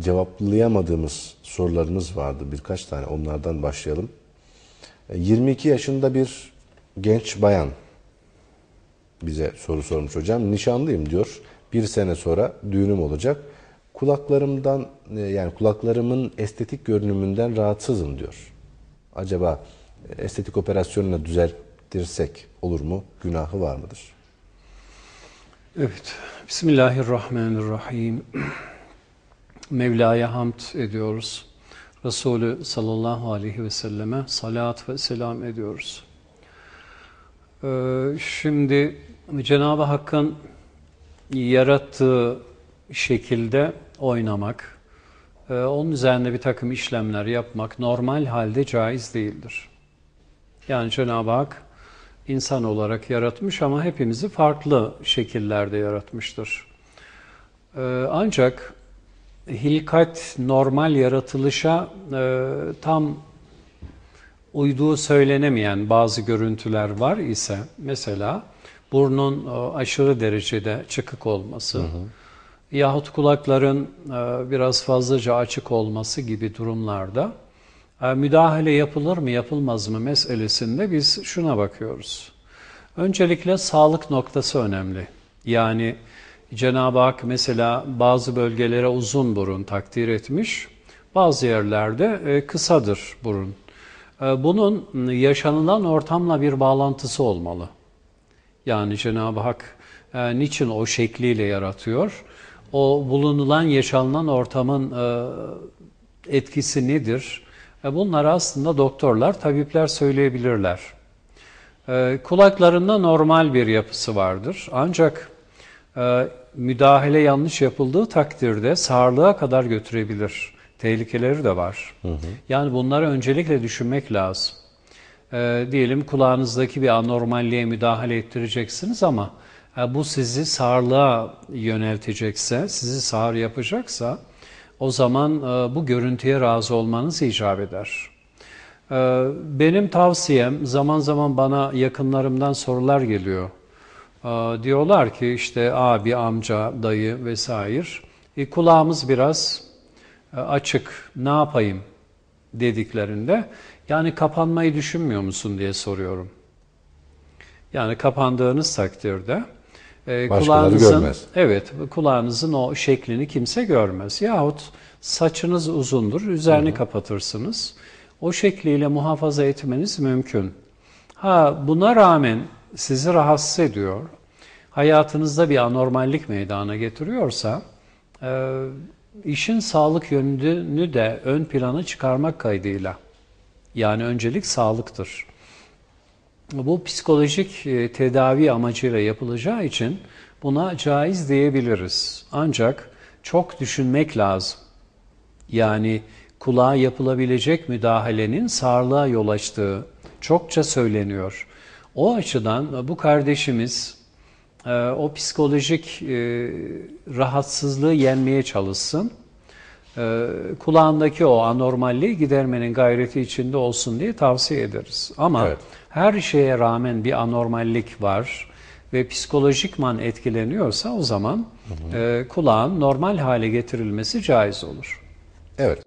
cevaplayamadığımız sorularımız vardı. Birkaç tane onlardan başlayalım. E, 22 yaşında bir genç bayan bize soru sormuş hocam. Nişanlıyım diyor. Bir sene sonra düğünüm olacak. Kulaklarımdan e, yani kulaklarımın estetik görünümünden rahatsızım diyor. Acaba e, estetik operasyonla düzeltirsek olur mu? Günahı var mıdır? Evet. Bismillahirrahmanirrahim. Mevla'ya hamd ediyoruz. Resulü sallallahu aleyhi ve selleme salat ve selam ediyoruz. Ee, şimdi Cenab-ı Hakk'ın yarattığı şekilde oynamak, e, onun üzerinde bir takım işlemler yapmak normal halde caiz değildir. Yani Cenab-ı Hak insan olarak yaratmış ama hepimizi farklı şekillerde yaratmıştır. Ee, ancak hilkat normal yaratılışa e, tam uyduğu söylenemeyen bazı görüntüler var ise mesela burnun e, aşırı derecede çıkık olması hı hı. yahut kulakların e, biraz fazlaca açık olması gibi durumlarda e, müdahale yapılır mı yapılmaz mı meselesinde biz şuna bakıyoruz. Öncelikle sağlık noktası önemli. Yani Cenab-ı Hak mesela bazı bölgelere uzun burun takdir etmiş, bazı yerlerde kısadır burun. Bunun yaşanılan ortamla bir bağlantısı olmalı. Yani Cenab-ı Hak niçin o şekliyle yaratıyor? O bulunulan, yaşanılan ortamın etkisi nedir? Bunları aslında doktorlar, tabipler söyleyebilirler. Kulaklarında normal bir yapısı vardır. Ancak müdahale yanlış yapıldığı takdirde sağırlığa kadar götürebilir. Tehlikeleri de var. Hı hı. Yani bunları öncelikle düşünmek lazım. E, diyelim kulağınızdaki bir anormalliğe müdahale ettireceksiniz ama e, bu sizi sağırlığa yöneltecekse, sizi sağır yapacaksa o zaman e, bu görüntüye razı olmanız icap eder. E, benim tavsiyem zaman zaman bana yakınlarımdan sorular geliyor. Diyorlar ki işte abi, amca, dayı vesaire e, kulağımız biraz e, açık ne yapayım dediklerinde yani kapanmayı düşünmüyor musun diye soruyorum. Yani kapandığınız takdirde e, kulağınızın görmez. evet kulağınızın o şeklini kimse görmez. Yahut saçınız uzundur, üzerini Hı-hı. kapatırsınız. O şekliyle muhafaza etmeniz mümkün. Ha buna rağmen sizi rahatsız ediyor, hayatınızda bir anormallik meydana getiriyorsa e, işin sağlık yönünü de ön plana çıkarmak kaydıyla yani öncelik sağlıktır. Bu psikolojik e, tedavi amacıyla yapılacağı için buna caiz diyebiliriz. Ancak çok düşünmek lazım. Yani kulağa yapılabilecek müdahalenin sağlığa yol açtığı çokça söyleniyor. O açıdan bu kardeşimiz e, o psikolojik e, rahatsızlığı yenmeye çalışsın e, kulağındaki o anormalliği gidermenin gayreti içinde olsun diye tavsiye ederiz. Ama evet. her şeye rağmen bir anormallik var ve psikolojikman etkileniyorsa o zaman hı hı. Kulağın normal hale getirilmesi caiz olur. Evet.